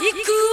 低く。